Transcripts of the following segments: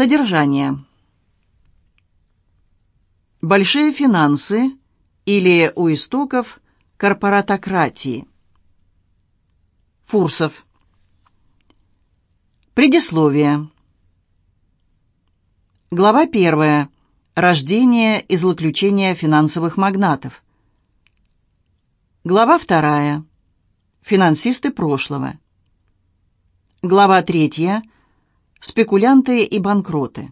Содержание. Большие финансы или у истоков корпоратократии. Фурсов. Предисловие. Глава первая. Рождение и злоключение финансовых магнатов. Глава вторая. Финансисты прошлого. Глава третья. Спекулянты и банкроты.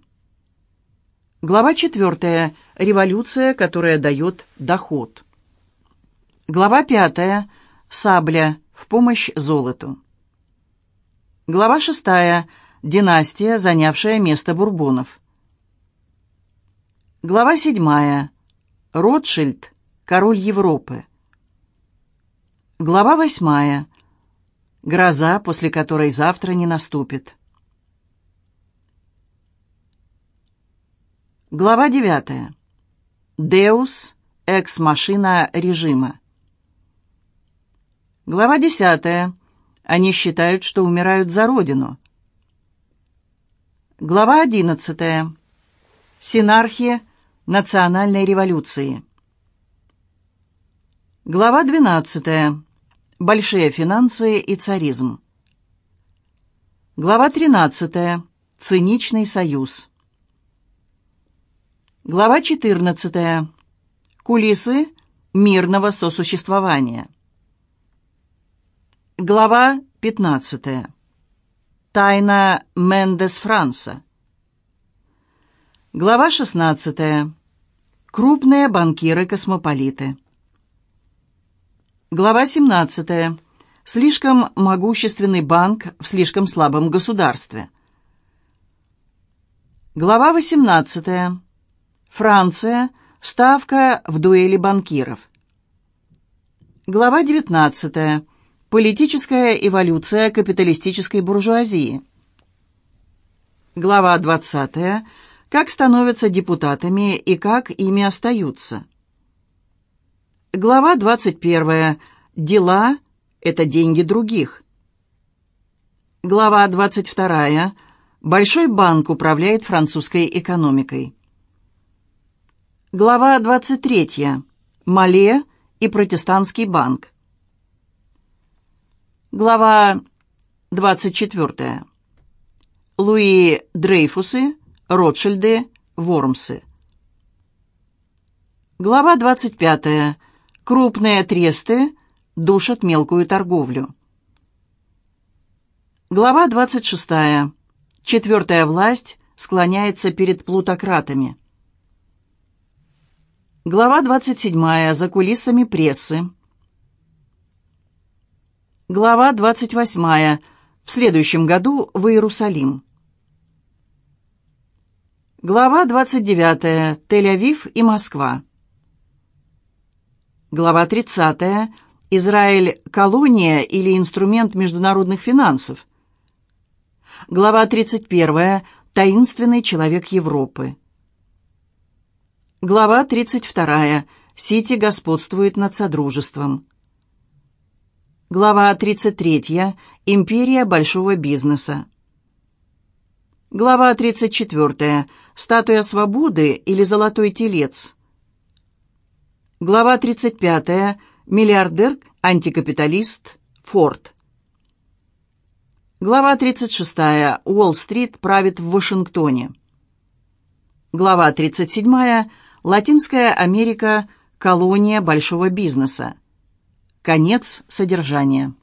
Глава четвертая. Революция, которая дает доход. Глава пятая. Сабля в помощь золоту. Глава шестая. Династия, занявшая место бурбонов. Глава седьмая. Ротшильд, король Европы. Глава восьмая. Гроза, после которой завтра не наступит. Глава 9. Деус экс-машина режима. Глава 10. Они считают, что умирают за родину. Глава 11. Синархия национальной революции. Глава 12. Большие финансы и царизм. Глава 13. Циничный союз. Глава 14. Кулисы мирного сосуществования. Глава 15. Тайна Мендес Франса. Глава 16. Крупные банкиры-космополиты. Глава 17. Слишком могущественный банк в слишком слабом государстве. Глава 18. Франция. Ставка в дуэли банкиров. Глава 19. Политическая эволюция капиталистической буржуазии. Глава 20. Как становятся депутатами и как ими остаются. Глава 21. Дела – это деньги других. Глава 22. Большой банк управляет французской экономикой. Глава 23. Мале и протестантский банк. Глава 24. Луи Дрейфусы, Ротшильды, Вормсы. Глава 25. Крупные тресты душат мелкую торговлю. Глава 26. Четвертая власть склоняется перед плутократами. Глава 27. За кулисами прессы. Глава 28. В следующем году в Иерусалим. Глава 29. Тель-Авив и Москва. Глава 30. Израиль – колония или инструмент международных финансов. Глава 31. Таинственный человек Европы. Глава 32. Сити господствует над Содружеством. Глава 33. Империя большого бизнеса. Глава 34. Статуя свободы или золотой телец. Глава 35. Миллиардер, антикапиталист, Форд. Глава 36. Уолл-стрит правит в Вашингтоне. Глава 37. Латинская Америка – колония большого бизнеса. Конец содержания.